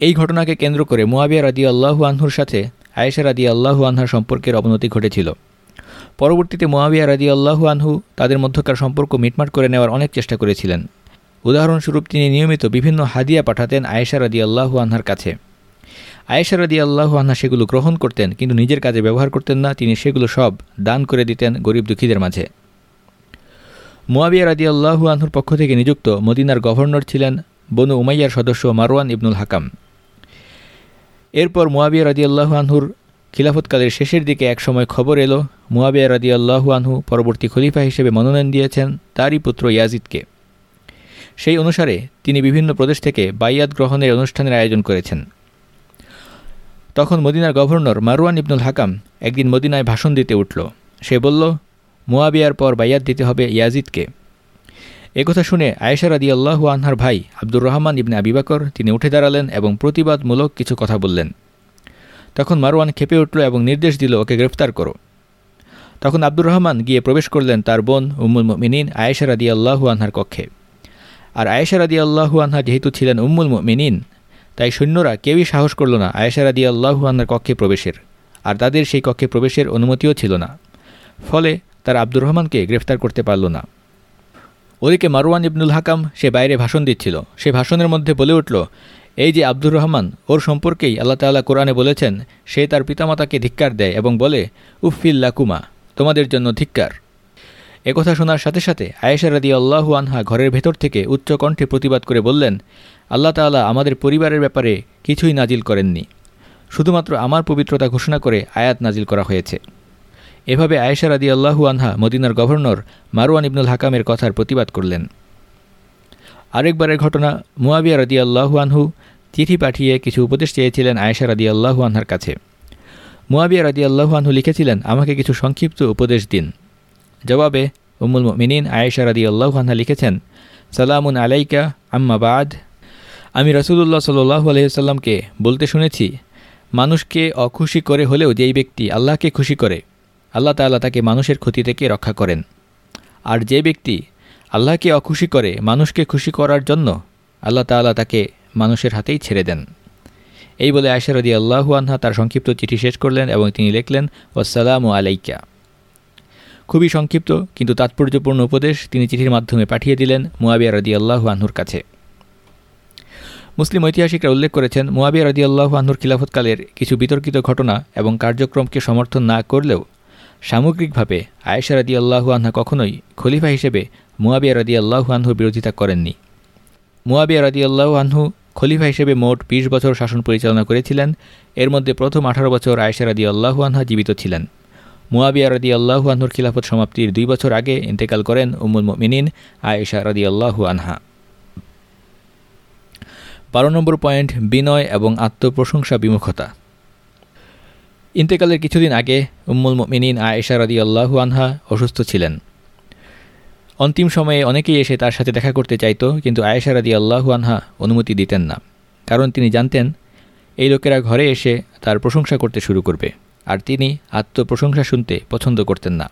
এই ঘটনাকে কেন্দ্র করে মুয়াবিয়া রাদি আল্লাহু আনহুর সাথে আয়েশা রাদি আল্লাহু আনহার সম্পর্কের অবনতি ঘটেছিল। পরবর্তীতে মোয়াবিয়া রাদি আল্লাহু আনহু তাদের মধ্যকার সম্পর্ক মিটমাট করে নেওয়ার অনেক চেষ্টা করেছিলেন। উদাহরণস্বরূপ তিনি নিয়মিত বিভিন্ন হাদিয়া পাঠাতেন আয়েশা রাদি আল্লাহু আনহার কাছে। আয়েশা রাদি আল্লাহ আহ্না সেগুলো গ্রহণ করতেন, কিন্তু নিজের কাজে ব্যবহার করতেন না। তিনি সেগুলো সব দান করে দিতেন গরিব দুঃখীদের মাঝে। মুয়াবিয়া রাদি আল্লাহু আনহুর পক্ষ থেকে নিযুক্ত মদিনার গভর্নর ছিলেন বনু উমাইয়ার সদস্য মারওয়ান ইবনুল হাকাম। এরপর মুয়াবিয়া রাদি আল্লাহু আনহুর খিলাফতকালের শেষের দিকে একসময় খবর এলো, মুয়াবিয়া রাদি আল্লাহু আনহু পরবর্তী খলিফা হিসেবে মনোনয়ন দিয়েছেন তারই পুত্র ইয়াজিদকে। সেই অনুসারে তিনি বিভিন্ন প্রদেশ থেকে বাইয়াত গ্রহণের অনুষ্ঠানের আয়োজন করেছেন। তখন মদিনার গভর্নর মারওয়ান ইবনুল হাকাম একদিন মদিনায় ভাষণ দিতে উঠল। সে বলল, মোয়াবিয়ার পর বাইয়াত দিতে হবে ইয়াজিদকে। একথা শুনে আয়েশা রাদি আল্লাহ আনহার ভাই আব্দুর রহমান ইবনে আবিবাকর তিনি উঠে দাঁড়ালেন এবং প্রতিবাদমূলক কিছু কথা বললেন। তখন মারওয়ান খেপে উঠল এবং নির্দেশ দিল, ওকে গ্রেফতার করো। তখন আব্দুর রহমান গিয়ে প্রবেশ করলেন তার বোন উম্মুল মিনিন আয়েশা রাদি আল্লাহু আনহার কক্ষে। আর আয়েশা রাদি আল্লাহু আনহা যেহেতু ছিলেন উম্মুল মিনিন তাই সৈন্যরা কেউই সাহস করল না আয়েশা রাদি আল্লাহু আনহার কক্ষে প্রবেশের, আর তাদের সেই কক্ষে প্রবেশের অনুমতিও ছিল না। ফলে তারা আব্দুর রহমানকে গ্রেফতার করতে পারল না। ওদিকে মারওয়ান ইবনুল হাকাম সে বাইরে ভাষণ দিচ্ছিল। সে ভাষণের মধ্যে বলে উঠল, এই যে আব্দুর রহমান, ওর সম্পর্কেই আল্লাহ তাল্লাহ কোরআনে বলেছেন, সে তার পিতামাতাকে ধিক্কার দেয় এবং বলে উফিল্লা কুমা তোমাদের জন্য ধিক্কার। একথা শোনার সাথে সাথে আয়েশা রাদি আল্লাহু আনহা ঘরের ভেতর থেকে উচ্চ কণ্ঠে প্রতিবাদ করে বললেন আল্লাহ তাল্লাহ আমাদের পরিবারের ব্যাপারে কিছুই নাজিল করেননি। শুধুমাত্র আমার পবিত্রতা ঘোষণা করে আয়াত নাজিল করা হয়েছে। এভাবে আয়েশা রাদি আল্লাহু আনহা মদিনার গভর্নর মারওয়ান ইবনুল হাকামের কথার প্রতিবাদ করলেন। আরেকবারের ঘটনা, মুয়াবিয়া রাদি আল্লাহু আনহু চিঠি পাঠিয়ে কিছু উপদেশ চেয়েছিলেন আয়েশা রাদি আল্লাহু আনহার কাছে। মুয়াবিয়া রাদি আল্লাহু আনহু লিখেছিলেন, আমাকে কিছু সংক্ষিপ্ত উপদেশ দিন। জবাবে, উম্মুল মিনিন আয়েশা রাদি আল্লাহু আনহা লিখেছেন, সালামুন আলাইকা, আম্মা বাদ। আমি রসুল্লাহ সাল্লু আলহিসাল্লামকে বলতে শুনেছি, মানুষকে অখুশি করে হলেও যেই ব্যক্তি আল্লাহকে খুশি করে, আল্লাহ তাল্লাহ তাকে মানুষের ক্ষতি থেকে রক্ষা করেন। আর যে ব্যক্তি আল্লাহকে অখুশি করে মানুষকে খুশি করার জন্য, আল্লাহ তাল্লাহ তাকে মানুষের হাতেই ছেড়ে দেন। এই বলে আয়সারদি আল্লাহু আনহা তার সংক্ষিপ্ত চিঠি শেষ করলেন এবং তিনি লিখলেন ওসালামু আলাইকা। খুবই সংক্ষিপ্ত কিন্তু তাৎপর্যপূর্ণ উপদেশ তিনি চিঠির মাধ্যমে পাঠিয়ে দিলেন মুয়াবিয়া রদি আল্লাহু আনহুর কাছে। মুসলিম ঐতিহাসিকরা উল্লেখ করেছেন, মুয়াবিয়া আল্লাহু আনহুর খিলাফতকালের কিছু বিতর্কিত ঘটনা এবং কার্যক্রমকে সমর্থন না করলেও সামগ্রিকভাবে আয়েশা রাদি আল্লাহু আনহা কখনোই খলিফা হিসেবে মুয়াবিয়া রাদি আল্লাহু আনহুর বিরোধিতা করেননি। মুয়াবিয়া রাদি আল্লাহু আনহু খলিফা হিসেবে মোট বিশ বছর শাসন পরিচালনা করেছিলেন, এর মধ্যে প্রথম আঠারো বছর আয়েশা রাদি আল্লাহু আনহা জীবিত ছিলেন। মুয়াবিয়া রাদি আল্লাহু আনহুর খিলাফত সমাপ্তির দুই বছর আগে ইন্তেকাল করেন উমুল মিনিন আয়েশা রাদি আল্লাহু আনহা। বারো নম্বর পয়েন্ট, বিনয় এবং আত্মপ্রশংসা বিমুখতা। ইন্তেকালের কিছুদিন আগে উম্মুল মিনিন আয়েশা রাদি আল্লাহু আনহা অসুস্থ ছিলেন। অন্তিম সময়ে অনেকেই এসে তার সাথে দেখা করতে চাইত, কিন্তু আয়েশা রাদি আল্লাহু আনহা অনুমতি দিতেন না, কারণ তিনি জানতেন এই লোকেরা ঘরে এসে তার প্রশংসা করতে শুরু করবে, আর তিনি আত্মপ্রশংসা শুনতে পছন্দ করতেন না।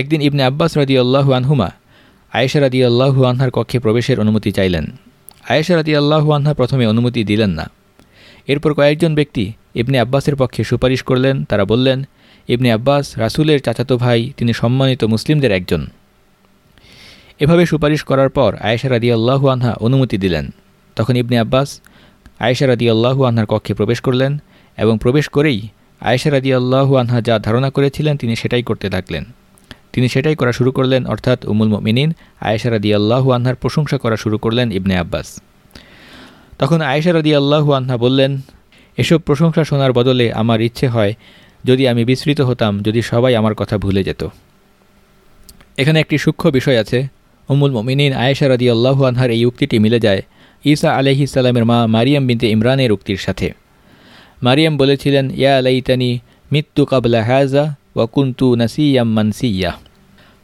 একদিন ইবনে আব্বাস রাদি আল্লাহু আনহুমা আয়েশা রাদি আল্লাহু আনহার কক্ষে প্রবেশের অনুমতি চাইলেন। আয়েশা রাদি আল্লাহু আনহা প্রথমে অনুমতি দিলেন না। এরপর কয়েকজন ব্যক্তি ইবনে আব্বাসের পক্ষে সুপারিশ করলেন, তারা বললেন, ইবনে আব্বাস রাসুলের চাচাতো ভাই, তিনি সম্মানিত মুসলিমদের একজন। এভাবে সুপারিশ করার পর আয়েশা রাদি আল্লাহু আনহা অনুমতি দিলেন। তখন ইবনে আব্বাস আয়েশা রাদি আল্লাহু আনহার কক্ষে প্রবেশ করলেন এবং প্রবেশ করেই আয়েশা রাদি আল্লাহু আনহা যা ধারণা করেছিলেন, তিনি সেটাই করতে থাকলেন। তিনি সেটাই করা শুরু করলেন, অর্থাৎ উমুল মিনিন আয়েশা রাদি আল্লাহু আনহার প্রশংসা করা শুরু করলেন ইবনে আব্বাস। তখন আয়েশা রাদি আল্লাহু আনহা বললেন, এসব প্রশংসা শোনার বদলে আমার ইচ্ছে হয় যদি আমি বিস্মৃত হতাম, যদি সবাই আমার কথা ভুলে যেত। এখানে একটি সূক্ষ্ম বিষয় আছে। উমুল মমিনিন, আয়েশা রাদি আল্লাহু আনহার এই উক্তিটি মিলে যায় ঈসা আলহি সালামের মা মারিয়াম বিনতে ইমরানের উক্তির সাথে। মারিয়াম বলেছিলেন, ইয়া আলাইতানি মৃত্যু কাবলা হাজা ওয়াকুন্তু নাসিয়াম মানসিয়া।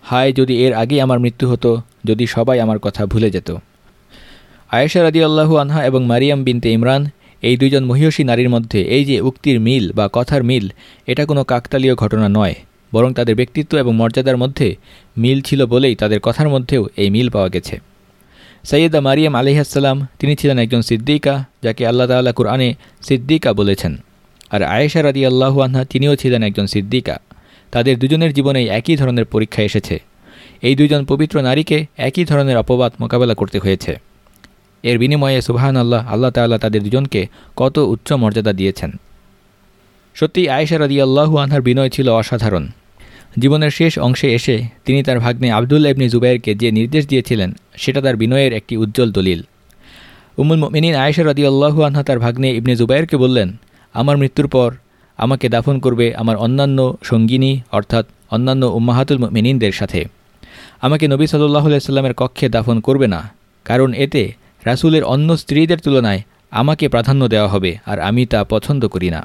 হায়, যদি এর আগে আমার মৃত্যু হতো, যদি সবাই আমার কথা ভুলে যেত। আয়েশা রাদি আল্লাহু আনহা এবং মারিয়াম বিনতে ইমরান, এই দুইজন মহিষী নারীর মধ্যে এই যে উক্তির মিল বা কথার মিল, এটা কোনো কাকতালীয় ঘটনা নয়, বরং তাদের ব্যক্তিত্ব এবং মর্যাদার মধ্যে মিল ছিল বলেই তাদের কথার মধ্যেও এই মিল পাওয়া গেছে। সৈয়দা মারিয়াম আলিহাসাল্লাম তিনি ছিলেন একজন সিদ্দিকা, যাকে আল্লাহ তাল্লাহ কুরআনে সিদ্দিকা বলেছেন। আর আয়েশা রাদি আল্লাহু আনহা, তিনিও ছিলেন একজন সিদ্দিকা। তাদের দুজনের জীবনেই একই ধরনের পরীক্ষা এসেছে। এই দুজন পবিত্র নারীকে একই ধরনের অপবাদ মোকাবেলা করতে হয়েছে। এর বিনিময়ে সুবাহান আল্লাহ আল্লাহ তাল্লাহ তাদের দুজনকে কত উচ্চ মর্যাদা দিয়েছেন। সত্যি আয়েশা রাদি আল্লাহু আনহার বিনয় ছিল অসাধারণ। জীবনের শেষ অংশে এসে তিনি তার ভাগ্নে আবদুল্লা ইবনি জুবাইরকে যে নির্দেশ দিয়েছিলেন, সেটা তার বিনয়ের একটি উজ্জ্বল দলিল। উমুল মিনিন আয়েশা রাদি আল্লাহু আনহা তার ভাগ্নে ইবনে জুবাইরকে বললেন, আমার মৃত্যুর পর আমাকে দাফন করবে আমার অন্যান্য সঙ্গিনী, অর্থাৎ অন্যান্য উম্মাহাতুল মিনিনদের সাথে। আমাকে নবী সাল্লাহ সাল্লামের কক্ষে দাফন করবে না, কারণ এতে রাসুলের অন্য স্ত্রীদের তুলনায় আমাকে প্রাধান্য দেওয়া হবে আর আমি তা পছন্দ করি না।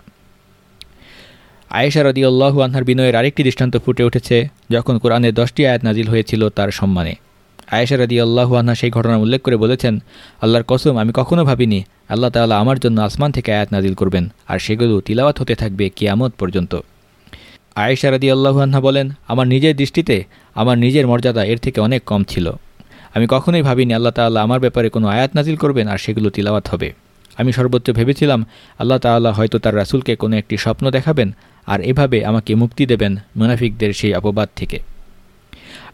আয়েশা রদি আল্লাহু আনহার বিনয়ের আরেকটি দৃষ্টান্ত ফুটে উঠেছে, যখন কোরআনে দশটি আয়াত নাজিল হয়েছিল তার সম্মানে। আয়েশা রদি আল্লাহু আনহা সেই ঘটনা উল্লেখ করে বলেছেন, আল্লাহর কসম, আমি কখনো ভাবিনি আল্লাহ তাআলা আমার জন্য আসমান থেকে আয়াত নাজিল করবেন, আর সেগুলো তিলাওয়াত হতে থাকবে কিয়ামত পর্যন্ত। আয়েশা রদি আল্লাহু আনহা বলেন, আমার নিজের দৃষ্টিতে আমার নিজের মর্যাদা এর থেকে অনেক কম ছিল। আমি কখনোই ভাবিনি আল্লাহ তাআলা আমার ব্যাপারে কোনো আয়াত নাজিল করবেন, আর সেগুলো তিলাওয়াত হবে। আমি সর্বোচ্চ ভেবেছিলাম, আল্লাহ তাআলা হয়তো তার রাসুলকে কোনো একটি স্বপ্ন দেখাবেন, আর এভাবে আমাকে মুক্তি দেবেন মুনাফিকদের সেই অপবাদ থেকে।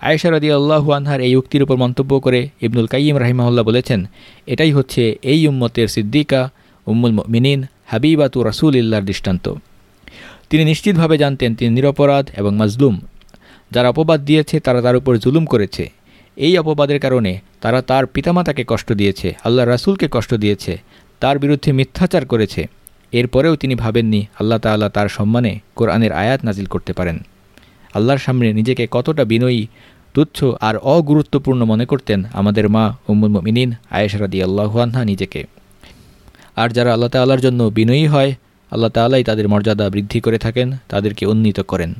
আয়েশা রদি আল্লাহু আনহার এই উক্তির উপর মন্তব্য করে ইবনুল কাইম রাহিমাহুল্লাহ বলেছেন, এটাই হচ্ছে এই উম্মতের সিদ্দিকা, উম্মুল মিনিন হাবিবাতু রাসুল ইল্লার দৃষ্টান্ত। তিনি নিশ্চিতভাবে জানতেন তিনি নিরপরাধ এবং মাজলুম। যারা অপবাদ দিয়েছে, তারা তার উপর জুলুম করেছে। এই অপবাদের কারণে তারা তার পিতামাতাকে কষ্ট দিয়েছে আল্লাহ রাসুলকে কষ্ট দিয়েছে, তার বিরুদ্ধে মিথ্যাচার করেছে। এরপরেও তিনি ভাবেননি আল্লাহ তাল্লাহ তার সম্মানে কোরআনের আয়াত নাজিল করতে পারেন। আল্লাহর সামনে নিজেকে কতটা বিনয়ী তুচ্ছ আর অগুরুত্বপূর্ণ মনে করতেন আমাদের মা উম্মুল মিনিন আয়েশারাদি আল্লাহানহা নিজেকে। আর যারা আল্লাহ তাল্লাহর জন্য বিনয়ী হয়, আল্লাহ তাল্লাহ তাদের মর্যাদা বৃদ্ধি করে থাকেন, তাদেরকে উন্নীত করেন।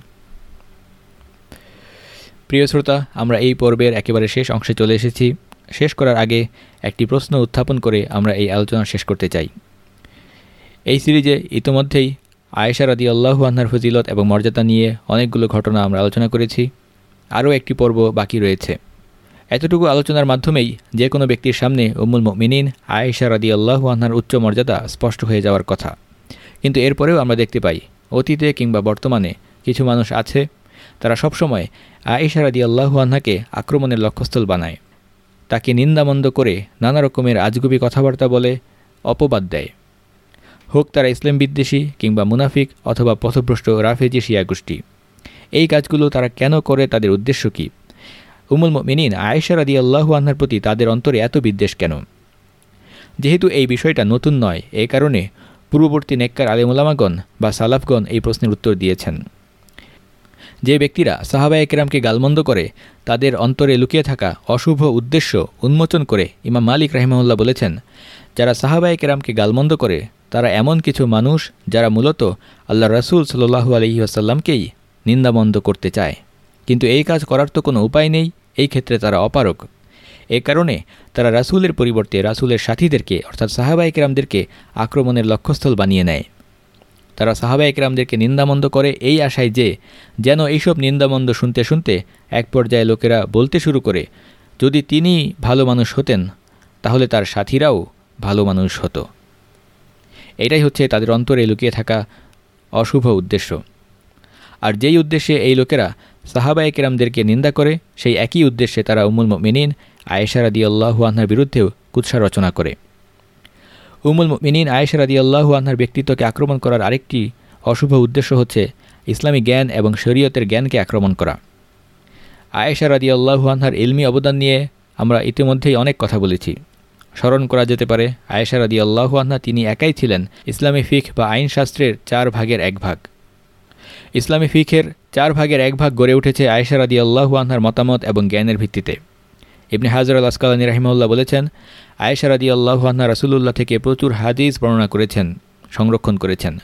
প্রিয় শ্রোতা, আমরা এই পর্বের একেবারে শেষ অংশে চলে এসেছি। শেষ করার আগে একটি প্রশ্ন উত্থাপন করে আমরা এই আলোচনা শেষ করতে চাই। এই সিরিজে ইতোমধ্যেই আয়েশা রাদি আল্লাহু আহ্নার ফজিলত এবং মর্যাদা নিয়ে অনেকগুলো ঘটনা আমরা আলোচনা করেছি। আরও একটি পর্ব বাকি রয়েছে। এতটুকু আলোচনার মাধ্যমেই যে কোনো ব্যক্তির সামনে উমুল মিনিন আয়েশা রাদি আল্লাহু আহ্নার উচ্চ মর্যাদা স্পষ্ট হয়ে যাওয়ার কথা। কিন্তু এরপরেও আমরা দেখতে পাই, অতীতে কিংবা বর্তমানে কিছু মানুষ আছে, তারা সবসময় আয়েশা রাদি আল্লাহু আহ্নাকে আক্রমণের লক্ষ্যস্থল বানায়। তাকে নিন্দামন্দ করে নানা রকমের আজগুবি কথাবার্তা বলে, অপবাদ দেয়। হোক তারা ইসলাম বিদ্বেষী কিংবা মুনাফিক অথবা পথভ্রষ্ট রাফেজি শিয়া গোষ্ঠী। এই কাজগুলো তারা কেন করে, তাদের উদ্দেশ্য কী? উমুল মিনিন আয়েশা রাদি আল্লাহু আহ্নার প্রতি তাদের অন্তরে এত বিদ্বেষ কেন? যেহেতু এই বিষয়টা নতুন নয় এই কারণে পূর্ববর্তী নেককার আলিমুলামাগণ বা সালাফগণ এই প্রশ্নের উত্তর দিয়েছেন। যে ব্যক্তিরা সাহাবা একরামকে গালমন্দ করে, তাদের অন্তরে লুকিয়ে থাকা অশুভ উদ্দেশ্য উন্মোচন করে ইমাম মালিক রাহিমউল্লাহ বলেছেন, যারা সাহাবা একরামকে গালমন্দ করে, তারা এমন কিছু মানুষ যারা মূলত আল্লাহ রসুল সাল্লু আলহি আসাল্লামকেই নিন্দামন্দ করতে চায়। কিন্তু এই কাজ করার তো কোনো উপায় নেই, এই ক্ষেত্রে তারা অপারক এ কারণে তারা রাসুলের পরিবর্তে রাসুলের সাথীদেরকে, অর্থাৎ সাহাবা একরামদেরকে আক্রমণের লক্ষ্যস্থল বানিয়ে নেয়। তারা সাহাবা একরামদেরকে নিন্দামন্দ করে এই আশায় যে, যেন এইসব নিন্দামন্দ শুনতে শুনতে এক পর্যায়ে লোকেরা বলতে শুরু করে, যদি তিনি ভালো মানুষ হতেন, তাহলে তার সাথীরাও ভালো মানুষ হতো। এটাই হচ্ছে তাদের অন্তরে লুকিয়ে থাকা অশুভ উদ্দেশ্য। আর যেই উদ্দেশ্যে এই লোকেরা সাহাবা একরামদেরকে নিন্দা করে, সেই একই উদ্দেশ্যে তারা উমুল মিনিন আয়েশারা দি আল্লাহু আনহার বিরুদ্ধেও কুৎসা রচনা করে। উমুল মিনিন আয়েশারা দি আল্লাহু আনহার ব্যক্তিত্বকে আক্রমণ করার আরেকটি অশুভ উদ্দেশ্য হচ্ছে ইসলামী জ্ঞান এবং শরীয়তের জ্ঞানকে আক্রমণ করা। আয়েশা আল্লাহু আনহার ইলমি অবদান নিয়ে আমরা ইতিমধ্যেই অনেক কথা বলেছি। স্মরণ করা যেতে পারে, আয়েশা আল্লাহু আহ্না তিনি একাই ছিলেন ইসলামী ফিখ বা আইনশাস্ত্রের চার ভাগের এক ভাগ। ইসলামী ফিখের চার ভাগের এক ভাগ গড়ে উঠেছে আয়েশার রাদি আল্লাহু আনহার মতামত এবং জ্ঞানের ভিত্তিতে। ইবনে হাজর আল আসকালানী রাহিমউল্লাহ বলেছেন আয়েশার রাদি আল্লাহু আহ্না রাসুলুল্লাহ থেকে প্রচুর হাদিস বর্ণনা করেছেন, সংরক্ষণ করেছেন।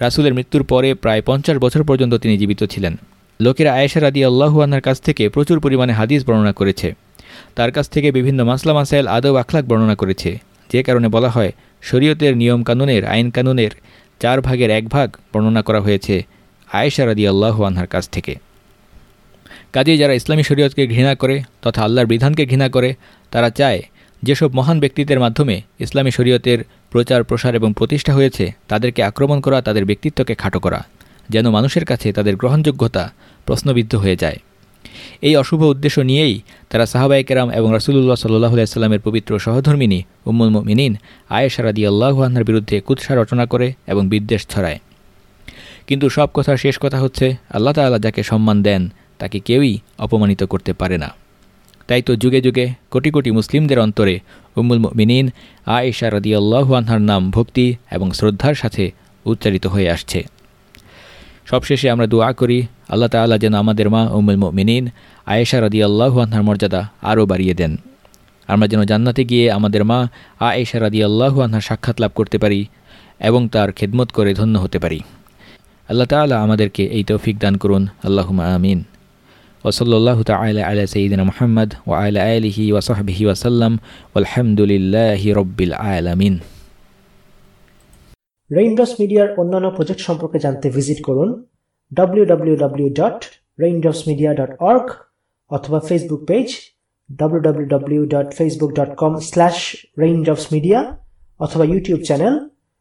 রাসুলের মৃত্যুর পরে প্রায় পঞ্চাশ বছর পর্যন্ত তিনি জীবিত ছিলেন। লোকেরা আয়েশার রাদি আল্লাহু আহ্নার কাছ থেকে প্রচুর পরিমাণে হাদিস বর্ণনা করেছে। তার কাছ থেকে বিভিন্ন মাসলা, মাসাইল, আদব, আখলাক বর্ণনা করেছে। যে কারণে বলা হয়, শরীয়তের নিয়ম কানুনের আইন কানুনের চার ভাগের এক ভাগ বর্ণনা করা হয়েছে। আয়েশা রাদি আল্লাহ আনহার কাছ থেকে। কাজেই যারা ইসলামী শরীয়তকে ঘৃণা করে তথা আল্লাহর বিধানকে ঘৃণা করে, তারা চায় যেসব মহান ব্যক্তিত্বের মাধ্যমে ইসলামী শরীয়তের প্রচার, প্রসার এবং প্রতিষ্ঠা হয়েছে, তাদেরকে আক্রমণ করা, তাদের ব্যক্তিত্বকে খাটো করা, যেন মানুষের কাছে তাদের গ্রহণযোগ্যতা প্রশ্নবিদ্ধ হয়ে যায়। এই অশুভ উদ্দেশ্য নিয়েই তারা সাহাবাই কেরাম এবং রাসুলুল্লাহ সাল্লাহ আলাইস্লামের পবিত্র সহধর্মিনী উম্মুল মিনিন আয়েশারাদি আল্লাহান্নার বিরুদ্ধে কুৎসা রচনা করে এবং বিদ্বেষ ছড়ায়। কিন্তু সব কথার শেষ কথা হচ্ছে, আল্লাহ তাল্লাহ যাকে সম্মান দেন, তাকে কেউই অপমানিত করতে পারে না। তাই তো যুগে যুগে কোটি কোটি মুসলিমদের অন্তরে উম্মুল মিনিন আয়েশা রাদি আল্লাহানহার নাম ভক্তি এবং শ্রদ্ধার সাথে উচ্চারিত হয়ে আসছে। সবশেষে আমরা দোয়া করি, আল্লাহ তাল্লাহ যেন আমাদের মা উমুল মিনিন আয়েশা রদি আল্লাহু আনহার মর্যাদা আরও বাড়িয়ে দেন। আমরা যেন জান্নাতে গিয়ে আমাদের মা আয়েশা রাদি আল্লাহু আনহার সাক্ষাৎ লাভ করতে পারি এবং তার খেদমত করে ধন্য হতে পারি। আল্লাহ তাআলা আমাদেরকে এই তৌফিক দান করুন। আল্লাহুমা আমিন। ওসল্লাহ তালা আলা সঈদিনা মোহাম্মদ ও আলা আলিহি ওয়াসাহবিহি ওয়াসাল্লাম আলহামদুলিল্লাহি রব্বিল আলামিন। রেইনড্রপস মিডিয়ার অন্যান্য প্রজেক্ট সম্পর্কে জানতে ভিজিট করুন www.raindropsmedia.org অথবা ফেসবুক পেজ www.facebook.com/raindropsmedia অথবা YouTube channel